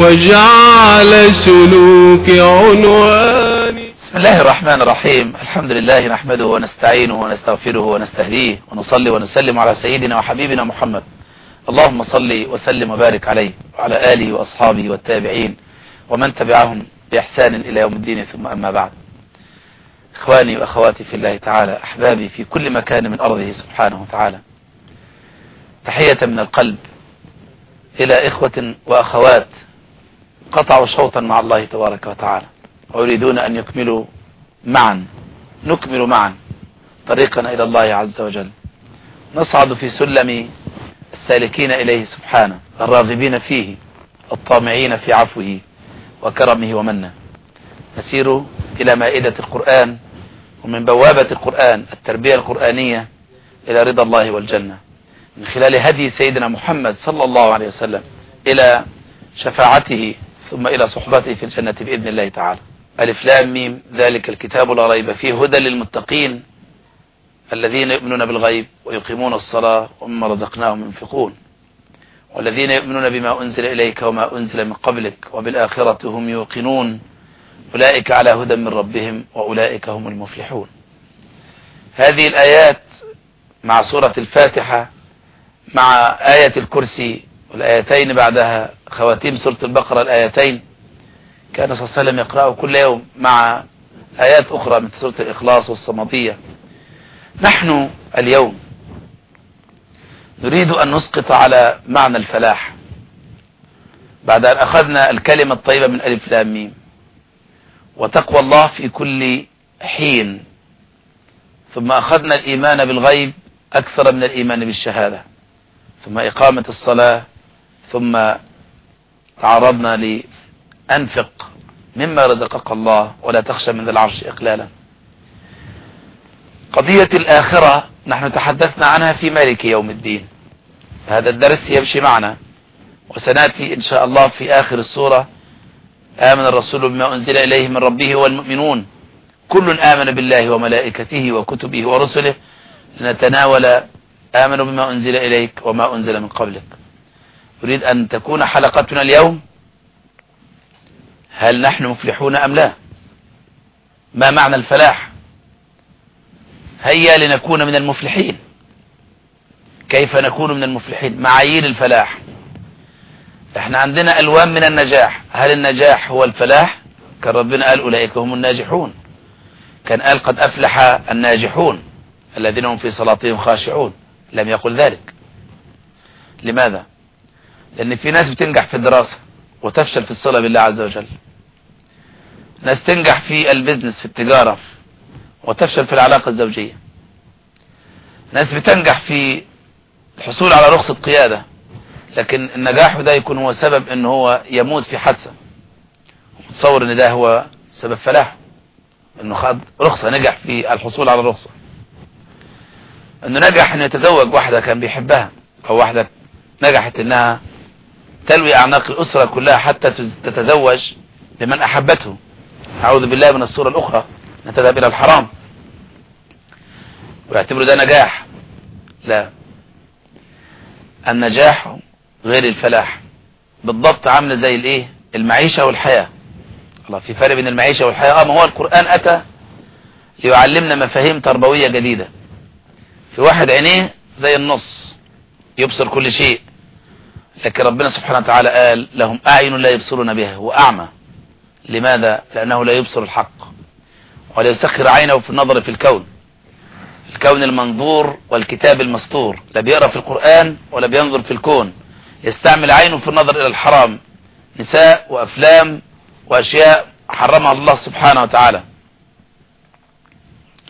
وجعل سلوك عنواني. بسم الله الرحمن الرحيم. الحمد لله نحمده ونستعينه ونستغفره ونستهديه ونصلي ونسلم على سيدنا وحبيبنا محمد. اللهم صل وسلم وبارك عليه وعلى آله وأصحابه والتابعين ومن تبعهم بإحسان إلى يوم الدين. ثم أما بعد. إخواني وأخواتي في الله تعالى أحبابي في كل مكان من أرضه سبحانه وتعالى. تحية من القلب إلى إخوة وأخوات قطعوا شوطا مع الله تبارك وتعالى. ويريدون أن يكملوا معا. نكمل معا طريقنا إلى الله عز وجل. نصعد في سلم السالكين إليه سبحانه الراغبين فيه الطامعين في عفوه وكرمه ومنه. نسير إلى مائدة القرآن ومن بوابة القرآن التربية القرآنية إلى رضا الله والجنة. من خلال هدي سيدنا محمد صلى الله عليه وسلم إلى شفاعته ثم إلى صحبته في الجنة بإذن الله تعالى. ألف لام ميم. ذلك الكتاب لا ريب فيه. هدى للمتقين الذين يؤمنون بالغيب ويقيمون الصلاة ومما رزقناهم ينفقون. والذين يؤمنون بما أنزل إليك وما أنزل من قبلك وبالآخرة هم يوقنون. أولئك على هدى من ربهم وأولئك هم المفلحون. هذه الآيات مع سورة الفاتحة مع آية الكرسي والآيتين بعدها خواتيم سورة البقرة الآيتين كان صلى الله عليه وسلم يقرأه كل يوم مع آيات أخرى من سورة الإخلاص والصمدية. نحن اليوم نريد أن نسقط على معنى الفلاح بعد أن أخذنا الكلمة الطيبة من ألف لام ميم. وتقوى الله في كل حين. ثم أخذنا الإيمان بالغيب أكثر من الإيمان بالشهادة. ثم إقامة الصلاة ثم تعرضنا لأنفق مما رزقك الله ولا تخشى من العرش إقلالا. قضية الآخرة نحن تحدثنا عنها في مالك يوم الدين. هذا الدرس يمشي معنا وسنأتي إن شاء الله في آخر السورة. آمن الرسول بما أنزل إليه من ربه والمؤمنون. كل آمن بالله وملائكته وكتبه ورسله. لنتناول آمنوا بما أنزل إليك وما أنزل من قبلك. أريد أن تكون حلقتنا اليوم؟ هل نحن مفلحون أم لا؟ ما معنى الفلاح؟ هيا لنكون من المفلحين. كيف نكون من المفلحين؟ معايير الفلاح. إحنا عندنا ألوان من النجاح. هل النجاح هو الفلاح؟ كان ربنا قال أولئك هم الناجحون. كان قال قد أفلح الناجحون الذين هم في صلاتهم خاشعون. لم يقل ذلك. لماذا؟ لأن في ناس بتنجح في الدراسة وتفشل في الصلاة بالله عز وجل. ناس تنجح في البزنس في التجارة وتفشل في العلاقة الزوجية. ناس بتنجح في الحصول على رخصة قيادة لكن النجاح ده يكون هو سبب إن هو يموت في حادثة. متصور إن ده هو سبب فلاحه إنه خد رخصة نجح في الحصول على رخصة. إنه نجح انه يتزوج واحدة كان بيحبها أو واحدة نجحت إنها تلوي اعناق الأسرة كلها حتى تتزوج بمن أحبته. أعوذ بالله من الصورة الأخرى. نتذهب إلى الحرام. ويعتبروا ده نجاح. لا. النجاح غير الفلاح. بالضبط عاملة زي الإيه؟ المعيشة والحياة. الله في فرق بين المعيشة والحياة. آه ما هو القرآن أتى ليعلمنا مفاهيم تربوية جديدة. في واحد عينيه زي النص. يبصر كل شيء. لكن ربنا سبحانه وتعالى قال لهم أعين لا يبصرون بها وأعمى لماذا؟ لأنه لا يبصر الحق. ولا يسخر عينه في النظر في الكون. الكون المنظور والكتاب المسطور لا بيقرأ في القرآن ولا بينظر في الكون. يستعمل عينه في النظر إلى الحرام. نساء وأفلام وأشياء حرمها الله سبحانه وتعالى.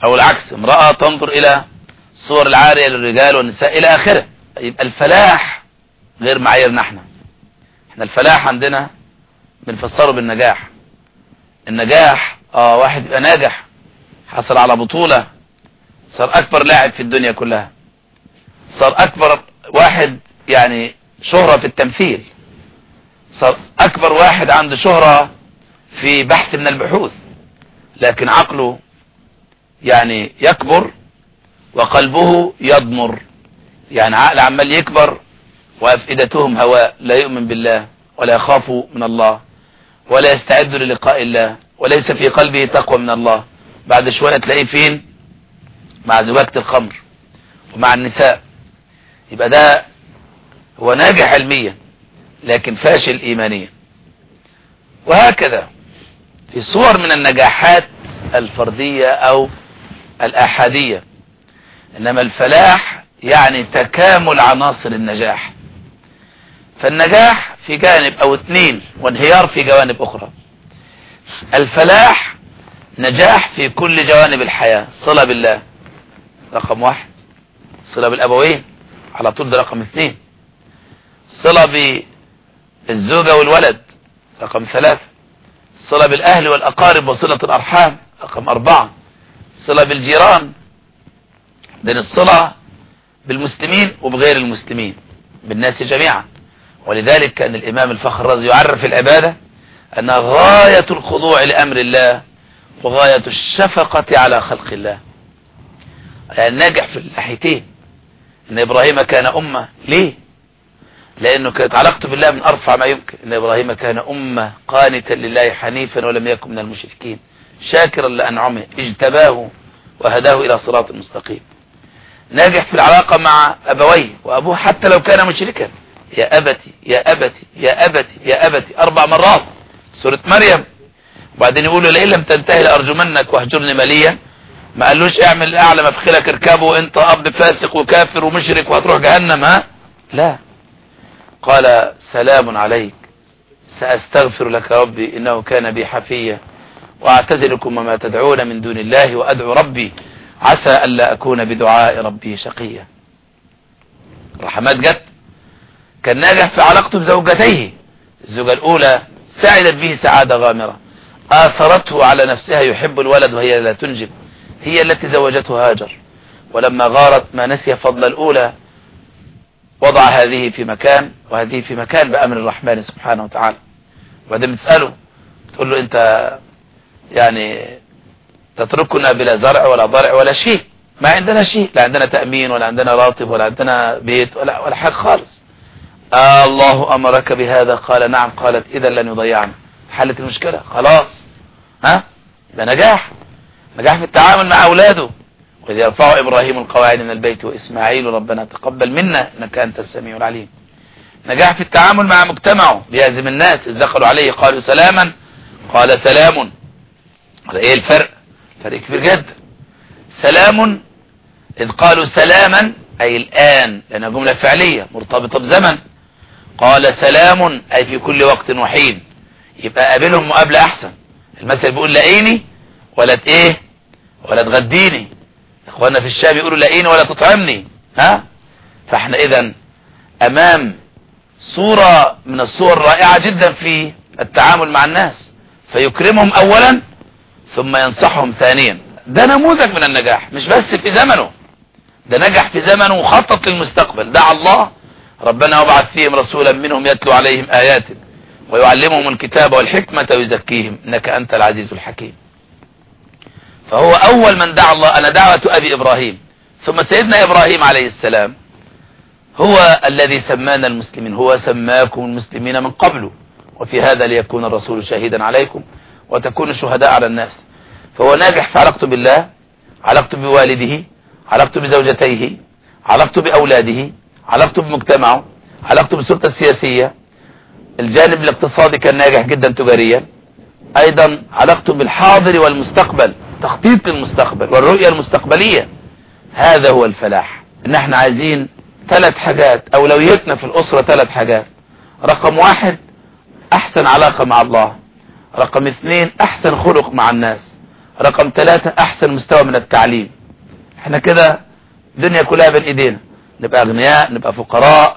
أو العكس امرأة تنظر إلى الصور العارية للرجال والنساء إلى آخره. يبقى الفلاح غير معاييرنا إحنا. إحنا الفلاح عندنا بنفسره بالنجاح. النجاح آه واحد يبقى ناجح حصل على بطولة صار أكبر لاعب في الدنيا كلها. صار أكبر واحد يعني شهرة في التمثيل. صار أكبر واحد عنده شهرة في بحث من البحوث. لكن عقله يعني يكبر وقلبه يضمر. يعني عقل عمال يكبر وأفئدتهم هواء لا يؤمن بالله ولا يخاف من الله ولا يستعد للقاء الله وليس في قلبه تقوى من الله. بعد شوية تلاقيه فين؟ مع زواجة الخمر ومع النساء. يبقى ده هو ناجح علميا لكن فاشل ايمانيا. وهكذا في صور من النجاحات الفردية أو الأحادية. إنما الفلاح يعني تكامل عناصر النجاح. فالنجاح في جانب أو اثنين وانهيار في جوانب أخرى. الفلاح نجاح في كل جوانب الحياة. صلة بالله. رقم واحد. صلة بالأبوين. على طول ده رقم اثنين. صلة بالزوجة والولد. رقم ثلاثة. صلة بالأهل والأقارب وصلة الأرحام. رقم أربعة. صلة بالجيران. لأن الصلة بالمسلمين وبغير المسلمين. بالناس جميعا. ولذلك كان الإمام الفخر الرازي يعرف العبادة أنها غاية الخضوع لأمر الله وغاية الشفقة على خلق الله. يعني ناجح في الناحيتين إن إبراهيم كان أمة. ليه؟ لأنه كانت علاقته بالله من أرفع ما يمكن. إن إبراهيم كان أمة قانتا لله حنيفا ولم يكن من المشركين شاكرا لأنعمه اجتباه وهداه إلى صراط مستقيم. ناجح في العلاقة مع أبويه وأبوه حتى لو كان مشركا. يا أبتي يا أبتي يا أبتي يا أبتي. أربع مرات. سورة مريم. وبعدين يقول له لئن لم تنتهي لأرجمنك واهجرني مليا. ما قالوش اعمل اعلى مفخلك اركبه وإنت اب فاسق وكافر ومشرك وهتروح جهنم ها؟ لا. قال سلام عليك. سأستغفر لك ربي إنه كان بي حفيا وأعتزلكم وما تدعون من دون الله وأدعو ربي. عسى ألا أكون بدعاء ربي شقيا. رحمات جت. كان ناجح في علاقته بزوجتيه. الزوجة الأولى سعدت به سعادة غامرة. آثرته على نفسها يحب الولد وهي لا تنجب. هي التي زوجته هاجر. ولما غارت ما نسي فضل الأولى وضع هذه في مكان وهذه في مكان بأمر الرحمن سبحانه وتعالى. وبعدين بتسأله تقول له أنت يعني تتركنا بلا زرع ولا ضرع ولا شيء. ما عندنا شيء. لا عندنا تأمين ولا عندنا راتب ولا عندنا بيت ولا, ولا حاجة خالص. آه الله أمرك بهذا؟ قال نعم. قالت إذا لن يضيعنا. حلت المشكلة. خلاص. ها؟ ده نجاح. نجاح في التعامل مع أولاده. وإذ يرفع إبراهيم القواعد من البيت وإسماعيل ربنا تقبل منا إنك أنت السميع العليم. نجاح في التعامل مع مجتمعه. ليعزم الناس. إذ دخلوا عليه قالوا سلاما. قال سلام. هذا إيه الفرق؟ فرق كبير جدا. سلام. إذ قالوا سلاما أي الآن لأنها جملة فعلية مرتبطة بزمن. قال سلام أي في كل وقت وحين. يبقى قابلهم مقابلة أحسن. المثل بيقول لقيني ولا إيه؟ ولا تغديني اخوانا في الشام يقولوا لاقيني ولا تطعمني. ها؟ فإحنا اذا أمام صورة من الصور الرائعة جدا في التعامل مع الناس. فيكرمهم اولا ثم ينصحهم ثانيا. ده نموذج من النجاح مش بس في زمنه. ده نجح في زمنه وخطط للمستقبل. دعا الله ربنا وبعث فيهم رسولا منهم يتلو عليهم آياتك ويعلمهم الكتاب والحكمة ويزكيهم. إنك أنت العزيز الحكيم. فهو أول من دعا الله أنا دعوة أبي إبراهيم. ثم سيدنا إبراهيم عليه السلام هو الذي سمانا المسلمين هو سماكم المسلمين من قبله وفي هذا ليكون الرسول شهيدا عليكم وتكون شهداء على الناس. فهو ناجح في علاقته بالله علاقته بوالده علاقته بزوجتيه علاقته بأولاده. علاقته بمجتمعه علاقته بالسلطة السياسية الجانب الاقتصادي كان ناجح جدا تجاريا. أيضا علاقته بالحاضر والمستقبل تخطيط للمستقبل والرؤية المستقبلية. هذا هو الفلاح. إن إحنا عايزين ثلاث حاجات اولويتنا في الأسرة ثلاث حاجات. رقم واحد أحسن علاقة مع الله. رقم اثنين أحسن خلق مع الناس. رقم ثلاثة أحسن مستوى من التعليم. إحنا كده الدنيا كلها بين إيدينا. نبقى أغنياء نبقى فقراء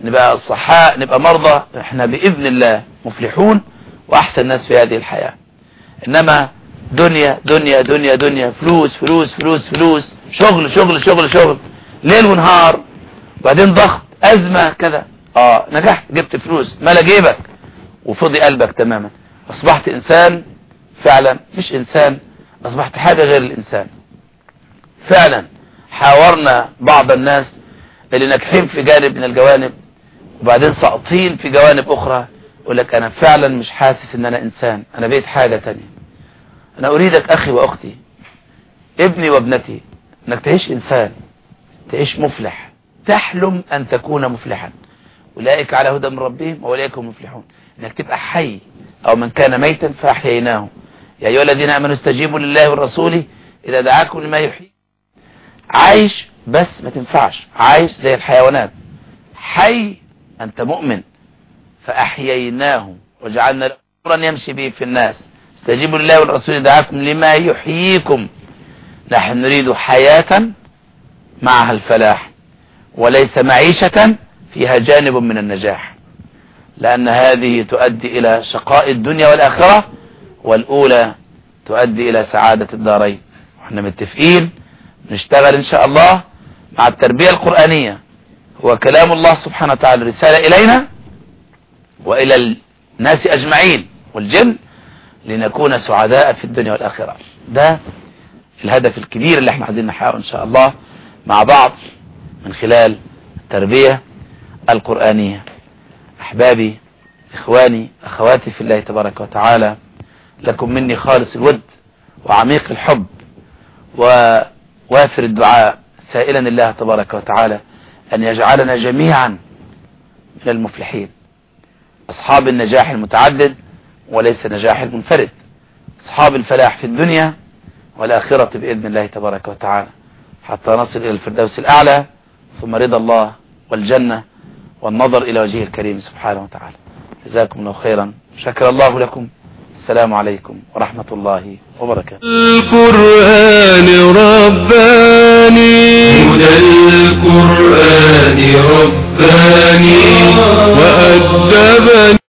نبقى صحاء نبقى مرضى إحنا بإذن الله مفلحون وأحسن ناس في هذه الحياة. إنما دنيا دنيا دنيا دنيا فلوس فلوس فلوس فلوس شغل شغل شغل شغل ليل ونهار وبعدين ضغط أزمة كذا. آه نجحت جبت فلوس ملا جيبك وفضي قلبك تماما. أصبحت إنسان فعلا مش إنسان أصبحت حاجة غير الإنسان. فعلا حاورنا بعض الناس اللي ناجحين في جانب من الجوانب وبعدين ساقطين في جوانب أخرى يقول لك أنا فعلا مش حاسس إن أنا إنسان أنا بقيت حاجة تانية. أنا أريدك أخي وأختي ابني وابنتي إنك تعيش إنسان تعيش مفلح. تحلم أن تكون مفلحا. أولئك على هدى من ربهم واولئك هم مفلحون. إنك تبقى حي أو من كان ميتا فأحييناه. يا أيها الذين آمنوا استجيبوا لله والرسول إذا دعاكم لما يحيي. عايش بس ما تنفعش. عايش زي الحيوانات. حي أنت مؤمن. فاحييناه وجعلنا نورا يمشي به في الناس. استجيبوا لله والرسول دعاكم لما يحييكم. نحن نريد حياة معها الفلاح وليس معيشة فيها جانب من النجاح. لأن هذه تؤدي إلى شقاء الدنيا والآخرة والأولى تؤدي إلى سعادة الدارين. وإحنا متفقين نشتغل إن شاء الله مع التربية القرآنية. هو كلام الله سبحانه وتعالى رسالة إلينا وإلى الناس أجمعين والجن لنكون سعداء في الدنيا والآخرة. ده الهدف الكبير اللي إحنا عايزين نحققه إن شاء الله مع بعض من خلال التربية القرآنية. أحبابي إخواني أخواتي في الله تبارك وتعالى لكم مني خالص الود وعميق الحب ووافر الدعاء سائلا الله تبارك وتعالى أن يجعلنا جميعا من المفلحين. أصحاب النجاح المتعدد وليس نجاح المنفرد. أصحاب الفلاح في الدنيا والآخرة بإذن الله تبارك وتعالى. حتى نصل إلى الفردوس الأعلى ثم رضا الله والجنة والنظر إلى وجهه الكريم سبحانه وتعالى. جزاكم الله خيرا. شكر الله لكم. السلام عليكم ورحمة الله وبركاته. القرآن رباني. هدى القرآن رباني. وأدبني.